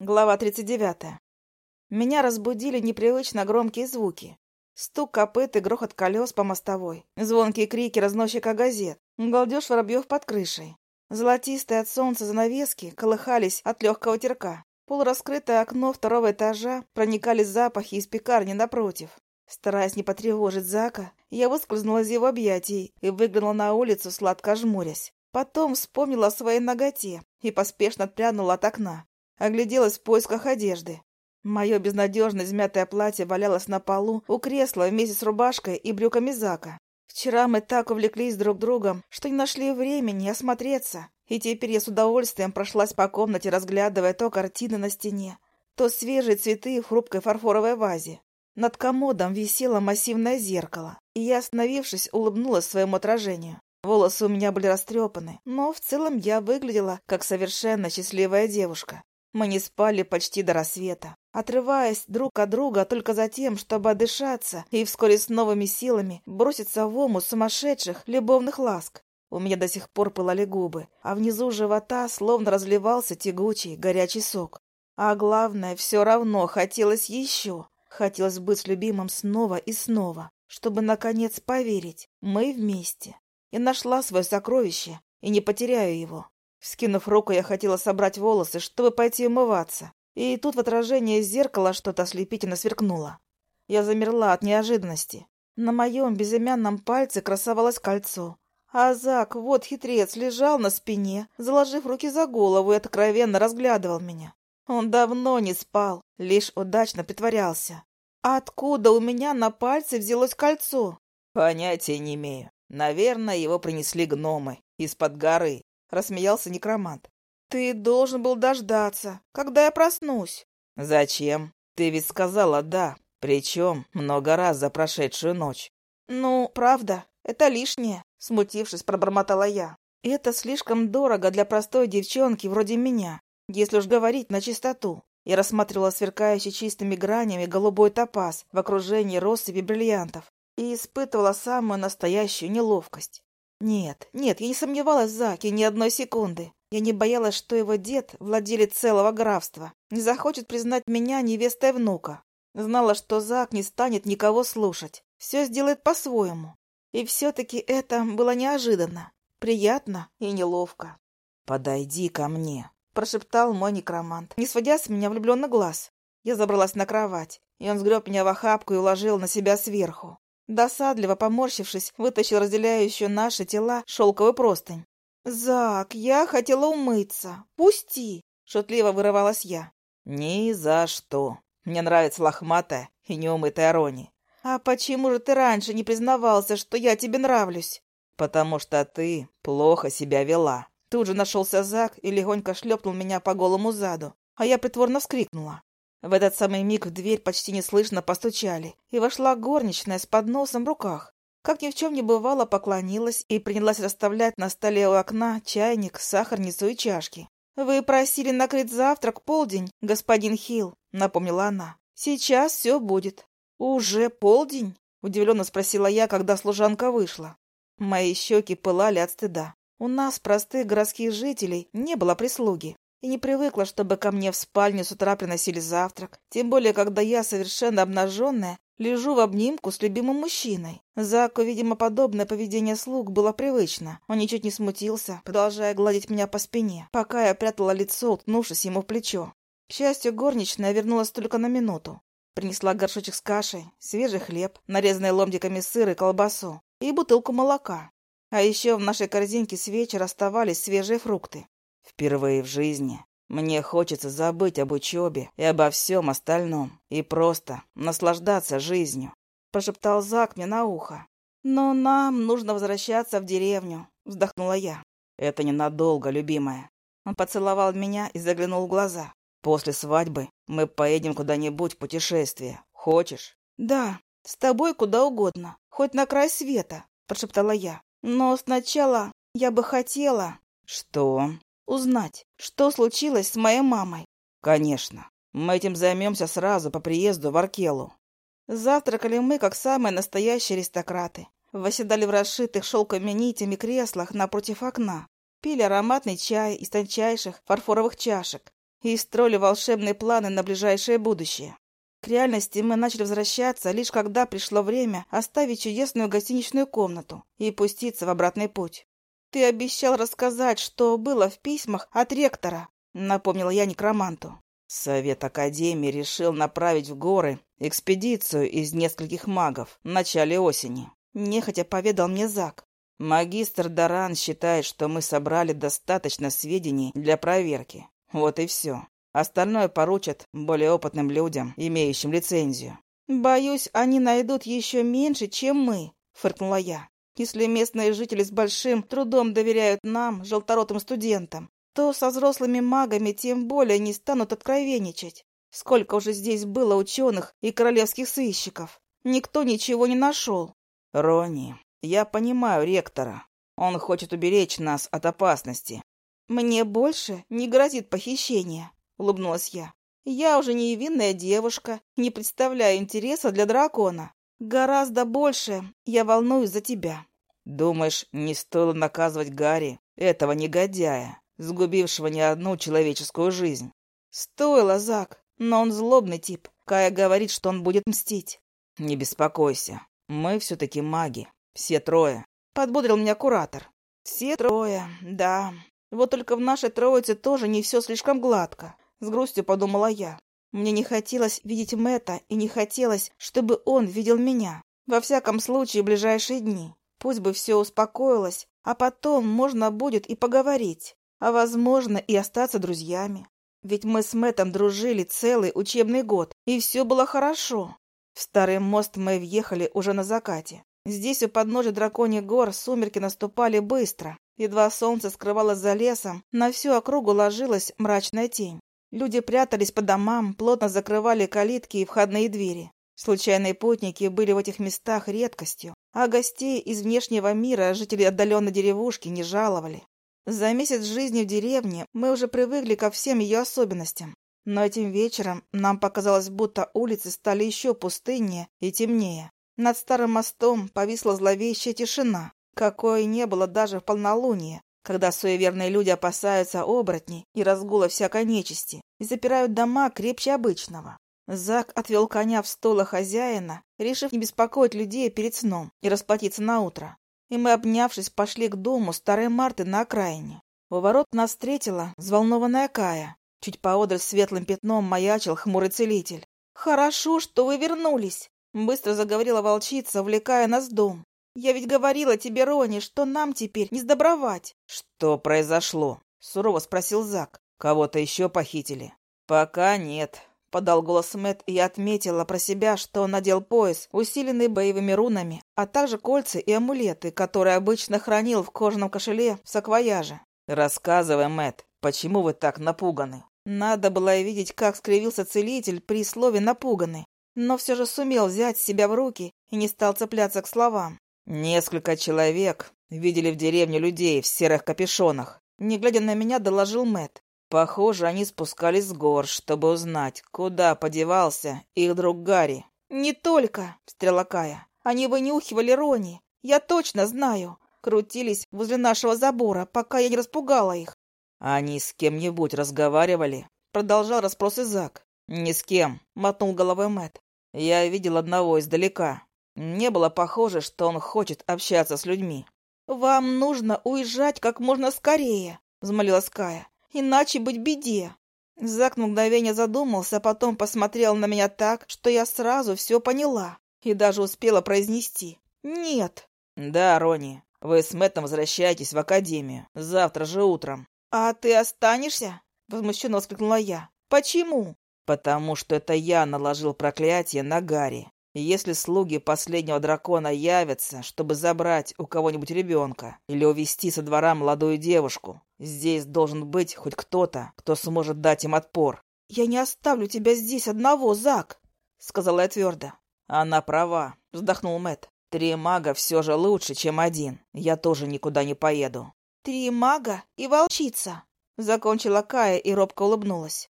Глава 39. Меня разбудили непривычно громкие звуки. Стук копыт и грохот колес по мостовой, звонкие крики разносчика газет, галдеж воробьев под крышей. Золотистые от солнца занавески колыхались от легкого терка. Полураскрытое окно второго этажа проникали запахи из пекарни напротив. Стараясь не потревожить Зака, я выскользнула из его объятий и выглянула на улицу, сладко жмурясь. Потом вспомнила о своей ноготе и поспешно отпрянула от окна. Огляделась в поисках одежды. Мое безнадежно измятое платье валялось на полу у кресла вместе с рубашкой и брюками Зака. Вчера мы так увлеклись друг другом, что не нашли времени осмотреться, и теперь я с удовольствием прошлась по комнате, разглядывая то картины на стене, то свежие цветы в хрупкой фарфоровой вазе. Над комодом висело массивное зеркало, и я, остановившись, улыбнулась своему отражению. Волосы у меня были растрепаны, но в целом я выглядела как совершенно счастливая девушка. Мы не спали почти до рассвета, отрываясь друг от друга только за тем, чтобы отдышаться и вскоре с новыми силами броситься в ому сумасшедших любовных ласк. У меня до сих пор пылали губы, а внизу живота словно разливался тягучий, горячий сок. А главное, все равно хотелось еще. Хотелось быть с любимым снова и снова, чтобы, наконец, поверить, мы вместе. И нашла свое сокровище, и не потеряю его. Скинув руку, я хотела собрать волосы, чтобы пойти умываться. И тут в отражении зеркала что-то ослепительно сверкнуло. Я замерла от неожиданности. На моем безымянном пальце красовалось кольцо. А Зак, вот хитрец, лежал на спине, заложив руки за голову и откровенно разглядывал меня. Он давно не спал, лишь удачно притворялся. Откуда у меня на пальце взялось кольцо? Понятия не имею. Наверное, его принесли гномы из-под горы. — рассмеялся некромант. «Ты должен был дождаться, когда я проснусь». «Зачем? Ты ведь сказала «да», причем много раз за прошедшую ночь». «Ну, правда, это лишнее», — смутившись, пробормотала я. «Это слишком дорого для простой девчонки вроде меня, если уж говорить на чистоту». Я рассматривала сверкающий чистыми гранями голубой топаз в окружении россыпи бриллиантов и испытывала самую настоящую неловкость. Нет, нет, я не сомневалась в Заке ни одной секунды. Я не боялась, что его дед, владелец целого графства, не захочет признать меня невестой внука. Знала, что Зак не станет никого слушать. Все сделает по-своему. И все-таки это было неожиданно, приятно и неловко. «Подойди ко мне», — прошептал мой некромант, не сводя с меня влюбленный глаз. Я забралась на кровать, и он сгреб меня в охапку и уложил на себя сверху. Досадливо поморщившись, вытащил разделяющую наши тела шелковый простынь. «Зак, я хотела умыться. Пусти!» — шутливо вырывалась я. «Ни за что. Мне нравится лохматая и неумытая Рони». «А почему же ты раньше не признавался, что я тебе нравлюсь?» «Потому что ты плохо себя вела». Тут же нашелся Зак и легонько шлепнул меня по голому заду, а я притворно вскрикнула. В этот самый миг в дверь почти неслышно постучали, и вошла горничная с подносом в руках. Как ни в чем не бывало, поклонилась и принялась расставлять на столе у окна чайник, сахарницу и чашки. «Вы просили накрыть завтрак полдень, господин Хилл», — напомнила она. «Сейчас все будет». «Уже полдень?» — удивленно спросила я, когда служанка вышла. Мои щеки пылали от стыда. У нас, простых городских жителей, не было прислуги и не привыкла, чтобы ко мне в спальню с утра приносили завтрак, тем более, когда я, совершенно обнаженная, лежу в обнимку с любимым мужчиной. Заку, видимо, подобное поведение слуг было привычно. Он ничуть не смутился, продолжая гладить меня по спине, пока я прятала лицо, уткнувшись ему в плечо. К счастью, горничная вернулась только на минуту. Принесла горшочек с кашей, свежий хлеб, нарезанный ломтиками сыра и колбасу, и бутылку молока. А еще в нашей корзинке с вечера оставались свежие фрукты. Впервые в жизни мне хочется забыть об учебе и обо всем остальном и просто наслаждаться жизнью», — прошептал Зак мне на ухо. «Но нам нужно возвращаться в деревню», — вздохнула я. «Это ненадолго, любимая». Он поцеловал меня и заглянул в глаза. «После свадьбы мы поедем куда-нибудь в путешествие. Хочешь?» «Да, с тобой куда угодно, хоть на край света», — прошептала я. «Но сначала я бы хотела...» «Что?» Узнать, что случилось с моей мамой. Конечно. Мы этим займемся сразу по приезду в Аркелу. Завтракали мы, как самые настоящие аристократы. Восседали в расшитых шелковыми нитями креслах напротив окна. Пили ароматный чай из тончайших фарфоровых чашек и строили волшебные планы на ближайшее будущее. К реальности мы начали возвращаться, лишь когда пришло время оставить чудесную гостиничную комнату и пуститься в обратный путь. «Ты обещал рассказать, что было в письмах от ректора», — напомнила я некроманту. Совет Академии решил направить в горы экспедицию из нескольких магов в начале осени. Нехотя поведал мне Зак. Магистр Даран считает, что мы собрали достаточно сведений для проверки. Вот и все. Остальное поручат более опытным людям, имеющим лицензию. «Боюсь, они найдут еще меньше, чем мы», — фыркнула я. «Если местные жители с большим трудом доверяют нам, желторотым студентам, то со взрослыми магами тем более не станут откровенничать. Сколько уже здесь было ученых и королевских сыщиков. Никто ничего не нашел». «Ронни, я понимаю ректора. Он хочет уберечь нас от опасности». «Мне больше не грозит похищение», — улыбнулась я. «Я уже не невинная девушка, не представляю интереса для дракона. Гораздо больше я волнуюсь за тебя». «Думаешь, не стоило наказывать Гарри, этого негодяя, сгубившего не одну человеческую жизнь?» «Стоило, Зак, но он злобный тип. Кая говорит, что он будет мстить». «Не беспокойся, мы все-таки маги, все трое», — подбодрил меня куратор. «Все трое, да. Вот только в нашей троице тоже не все слишком гладко. С грустью подумала я. Мне не хотелось видеть Мэтта и не хотелось, чтобы он видел меня. Во всяком случае, в ближайшие дни. Пусть бы все успокоилось, а потом можно будет и поговорить. А возможно, и остаться друзьями. Ведь мы с Мэттом дружили целый учебный год, и все было хорошо. В старый мост мы въехали уже на закате. Здесь у подножия драконьих гор сумерки наступали быстро. Едва солнце скрывалось за лесом, на всю округу ложилась мрачная тень. Люди прятались по домам, плотно закрывали калитки и входные двери. Случайные путники были в этих местах редкостью, а гостей из внешнего мира жители отдаленной деревушки не жаловали. За месяц жизни в деревне мы уже привыкли ко всем ее особенностям. Но этим вечером нам показалось, будто улицы стали еще пустыннее и темнее. Над старым мостом повисла зловещая тишина, какой не было даже в полнолуние, когда суеверные люди опасаются оборотней и разгула всякой нечисти и запирают дома крепче обычного. Зак отвел коня в стола хозяина, решив не беспокоить людей перед сном и расплатиться на утро. И мы, обнявшись, пошли к дому старой Марты на окраине. У ворот нас встретила взволнованная Кая. Чуть поодаль светлым пятном маячил хмурый целитель. «Хорошо, что вы вернулись!» Быстро заговорила волчица, увлекая нас в дом. «Я ведь говорила тебе, Рони, что нам теперь не сдобровать». «Что произошло?» — сурово спросил Зак. «Кого-то еще похитили?» «Пока нет», — подал голос Мэтт и отметила про себя, что он надел пояс, усиленный боевыми рунами, а также кольца и амулеты, которые обычно хранил в кожаном кошеле в саквояже. «Рассказывай, Мэтт, почему вы так напуганы?» Надо было видеть, как скривился целитель при слове «напуганы», но все же сумел взять себя в руки и не стал цепляться к словам. Несколько человек видели в деревне людей в серых капюшонах. Не глядя на меня, доложил Мэт. Похоже, они спускались с гор, чтобы узнать, куда подевался их друг Гарри. «Не только!» — встряла Кая. «Они вынюхивали Рони. Я точно знаю. Крутились возле нашего забора, пока я не распугала их». «Они с кем-нибудь разговаривали?» — продолжал расспрос Изак. «Ни с кем», — мотнул головой Мэт. «Я видел одного издалека. Не было похоже, что он хочет общаться с людьми. «Вам нужно уезжать как можно скорее», — взмолилась Кая. «Иначе быть беде». Зак мгновение задумался, а потом посмотрел на меня так, что я сразу все поняла и даже успела произнести «нет». «Да, Рони, вы с Мэттом возвращаетесь в академию. Завтра же утром». «А ты останешься?» — возмущенно воскликнула я. «Почему?» «Потому что это я наложил проклятие на Гарри. Если слуги последнего дракона явятся, чтобы забрать у кого-нибудь ребенка или увести со двора молодую девушку, здесь должен быть хоть кто-то, кто сможет дать им отпор. «Я не оставлю тебя здесь одного, Зак!» — сказала я твердо. «Она права», — вздохнул Мэт. «Три мага все же лучше, чем один. Я тоже никуда не поеду». «Три мага и волчица!» — закончила Кая и робко улыбнулась.